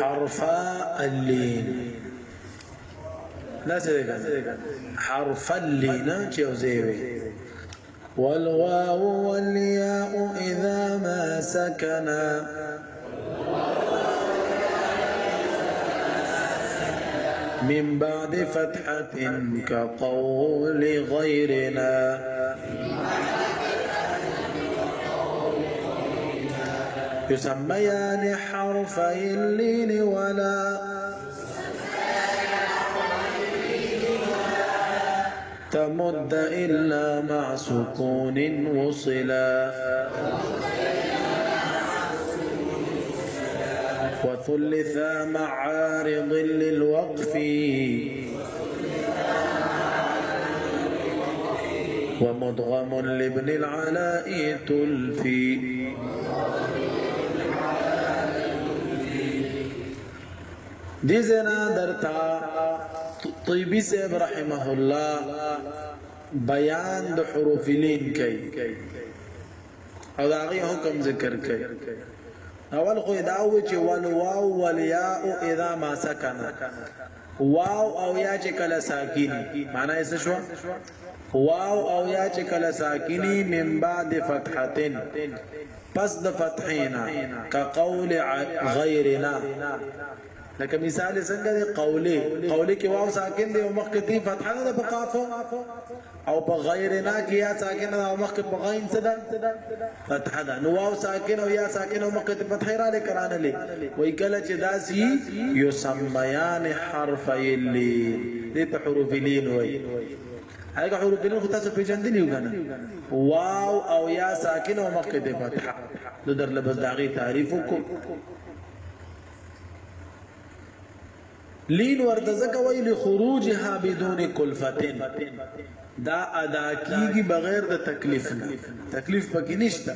حرفا اللين. لا سيدنا حرف اللين جوزيوي والواو والياء إذا ما سكنا. من بعد فتحة كقول غيرنا. يسميان حرفي اللين ولا. تمد إلا مع سكون وصلا. وثلثا مع عارض للوقف. ومدغم لابن العلاء تلفي. دي زنا درتا طيبي سيب رحمه الله بيان د حروف لين کوي او دا غي حکم ذکر کوي اول خو دا و چې ول واو ول یاء اذا ما سکن. واو او یا چې کله ساکینی. معنا یې شو واو او یا چې کله ساکینی من بعد فتحتين پس د فتحینا. كقول غیرنا. لکه مثال څنګه دی؟ قولی. قولی کې واو ساکن دی او مخکې دی فتحه ده په قاف او په غیرنا کې یا ساکن ده او مخکې په غین څه ده فتحه ده. نو واو ساکن او یا ساکن او مخکې فتحه را لکرانه لې. وای کله چې داسي یسمیان حرفی اللین دې ته حروف لین وای. هغه حروف لین خو تاسو پیژندلی وګنه واو او یا ساکن او مخکې دی فتحه نو در لبس داغي تعریف وکړو لین ورته زکه وی لخروجها بدون کلفتن. دا ادا کیږي بغیر د تکلیف نه. تکلیف پکې نشته.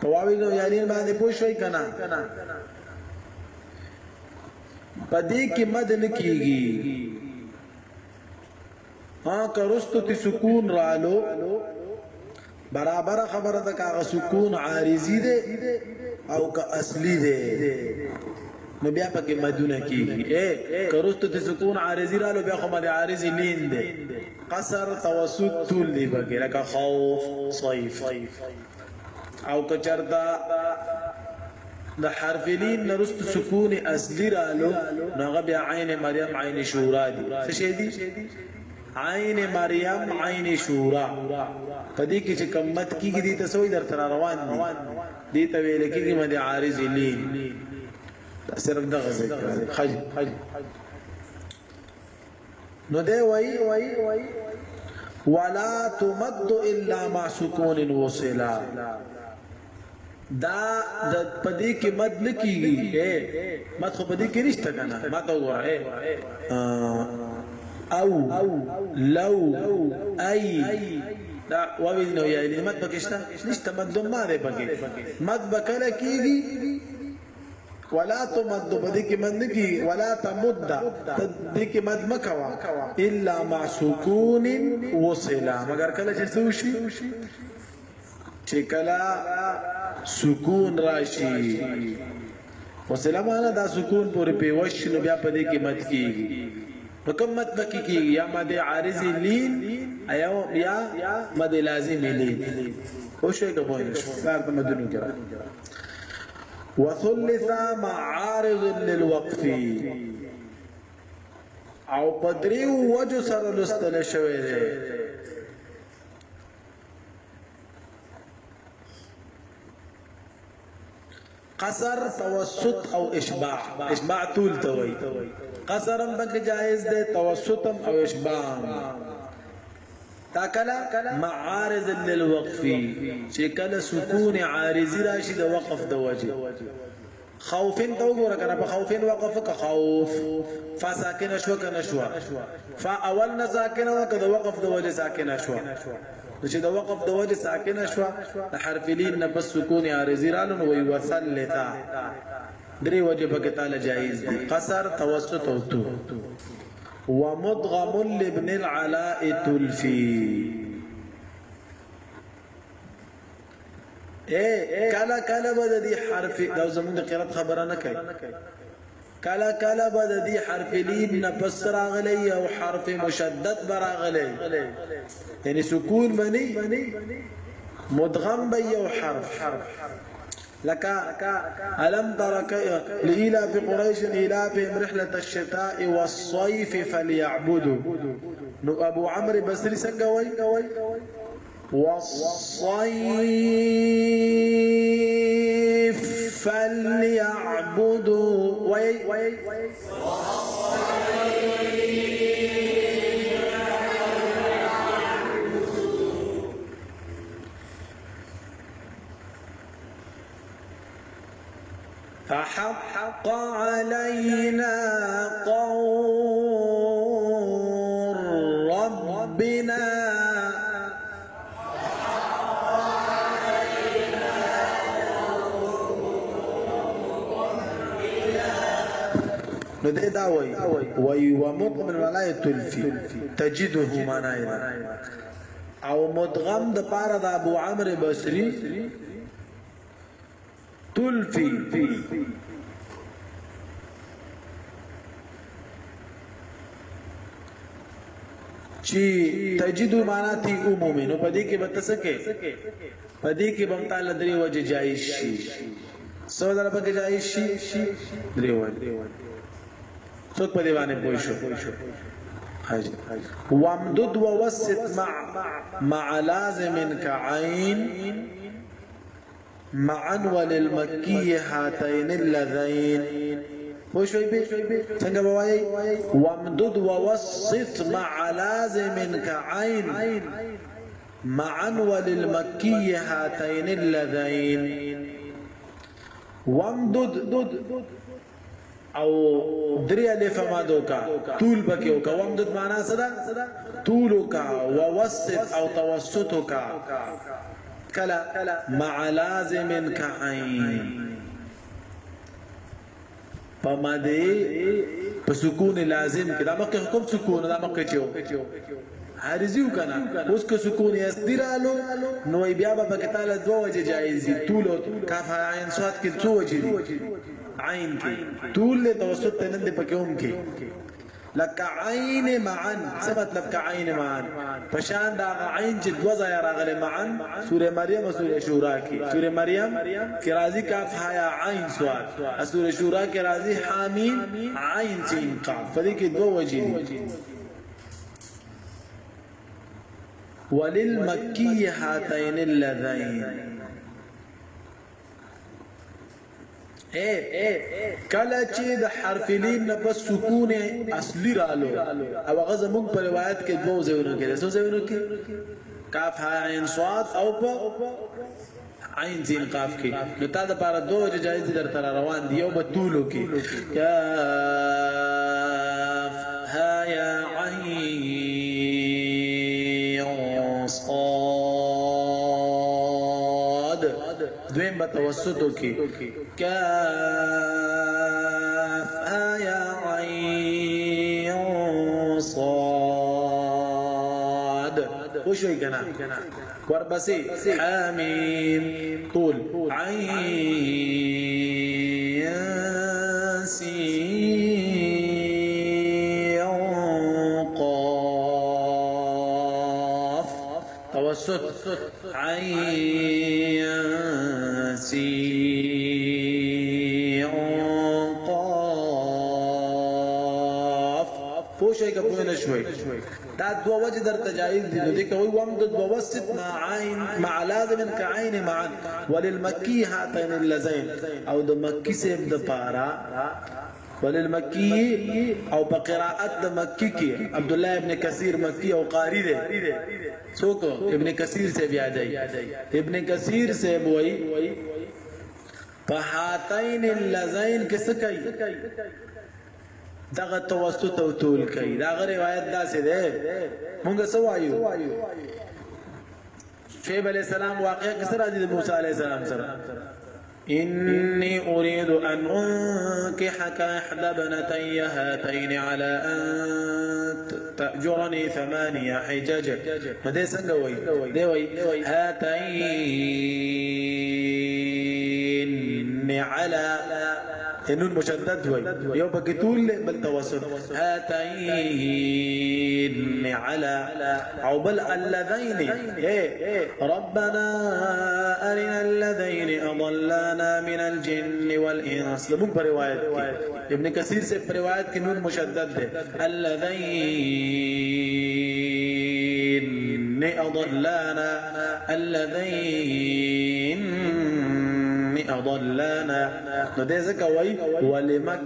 پواوی نو یعنی باندې پوښوي کنا پدې کې مد نه کیږي. ها کرستو تی سکون رالو برابر خبره ده کاغه سکون عارضی ده او که اصلي ده نو بیا پکې مدونه کیږي اے کرستو ته سکون عارضی رالو بیا خو باندې عارضی لین ده قصر توسط طول دی بګی لکه خوف صيف او که چرتا د حرف لین نرست سکون اصلي رالو نو بیا عین مریم عین شورا دي څه شي دي عین مریم، عین شورا. پدې کې چې کمت کیږي دي تاسو در تر روان دي. دي ته ویل کېږي مده عارض لین صرف دغه ذکر خج نو دی وای وای وای ولا تمد الا مع سکون وصلا دا د پدې کې مد لکېږي مد خو پدې کې نشته کنه. ما ته وره او لو اي دا واوی نو یا مد پکشتا نشته مد ما ده پکې مد بکله کیږي ولا تمد بدی کې مد کی ولا تمد دې کې مد مکوا الا مع سکون وصلا. مگر کله چې سوشي چې کله سکون راشي. وصلا معنا دا سکون پورې پیوش نو بیا پدې کې مد کیږي نو کوم مد بکی کی یا مد عارض لین ایو یا مد لازم خوشی که پوینش کار ته مدونی کرا وثلث مع عارض للوقف أو پدریو وجو سره لستل شوی دی قصر توسط أو اشباع. اشباع طول توي قصرم بک جائز ده توسطم أو اشباع. تاکلا معارض للوقف چې کله سکون عارضی راشي د وقف د وجه. خوفین تو ګور کنه په خوفین وقف که خوف. فساکن شو کنه شو فاول نساکن وکد وقف د وجه ساکن شو چې د وقف د وجه ساکنه شو د حرف لین نه بس سکون عارضی رالو وی وصلتا درې وجه پکې تعالی جایز دي. قصر، توسط او تو. ومدغم لابن العلاء تلفي اے کلا کلا به د حرف دا زموږ د قرات خبره نه کوي. کلا کلا به د دې حرف لین نه پس راغلی أو حرف مشدد براغلی یعنی سکون بني مدغم به یو حرف. لك ألم تر لإلى في قريش بهم رحلة الشتاء والصيف فليعبدوا أبو عمرو بصري سنقوي والصيف. فليعبدوا. وي وي فحق علينا قول نو دې دا وای وای و مؤمن ولای تلفی تجده معنا او مدغم د پاره د ابو عمرو بصری تلفی چې تجدو معنا تی عمومي نو پدې کې به تسکه پدې کې به تعالی درې وجه جایز شي. سو در پکې جایز شي؟ درې وجه څوک په دی باندې پوه شو. وامدد ووسط مع مع لازم كعين معا وللمكي هاتين اللذين پوه شوي به څنګه بوایي وامدد ووسط مع لازم كعين معا وللمكي هاتين اللذين وامدد او درې الف مادو کا طول بکې او کوم د معنا صدا طول کا ووسط او توسط کا کلا مع لازم كعين پمدې په سکون لازم کې. دا مکه حکم سکون؟ دا مکه چو حارزیو کنا اوس که سکون یې استرالو نو بیا به تعالی دوه وجه جایز دي. طول او کاف عین صاد کې څو وجه دي عین کې طول له توسط تنن دې پکې هم کې لك عین معن څه مطلب ک عین معن۔ پشان دا عین چې دو ځای راغله معن سوره مریم او سوره شورا کې سوره مریم کې راځي کاف حیا عین سواد۔ سوره شورا کې راځي حامیم عین سین قاف فدې کې دوه وجې دي وللمکی هاتین اللذین۔ کله چې د حرف لین نه پس سکون اصلي رالو. او هغه زموږ په روایت کې دوه ځایونه کې څه ځایونه کې؟ کاف ها عین صاد او په عین زین قاف کې. نو تا د پاره دوه جایز در تر روان دی یو په طولو کې. کاف ها یا عین صاد دویم په توسطو كاف آية عين صاد. وش هي كنا وربسي حاميم طول. عين قاف. توسط. عين پوشی که پوی نشوی. دا دو وجه در تجایز دی نو دیکھا وی ومد دو وسط مع عین مع لازم که عین مع وللمکی هاتین اللزین او د مکی سیب د پارا. وللمکی او بقراءت د مکی کی عبداللہ ابن کثیر مکی او قاری دے سوکو ابن کثیر سے بھی آ جائی ابن کثیر سے بوئی فہاتین اللزین کس کئی دغه توسط أو طول کوي دا روایت دا څه ده مونږ سو وایو؟ شعیب علیہ السلام واقعا کسر راځي موسی علیہ السلام سره. إني أريد أن أنكحك إحدى بنتي هاتين على أن تأجرني ثمانية حجج وای دی وای هاتين على نون مشدد وي يو پکې طول بل توسط هاتين على أو بل اللذين إيه. ربنا أرنا الذين أضلانا من الجن والإنس. لمن بروايات ابن كثير سے روایت کی نون مشدد ہے الذين أضلانا. الذين اضلانا نو دې ځکه وای ولمک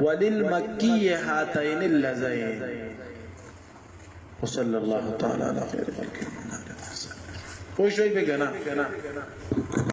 وللمکی هاتین وصلى الله تعالى على خير خلقه. محمد پوه شوي به کنه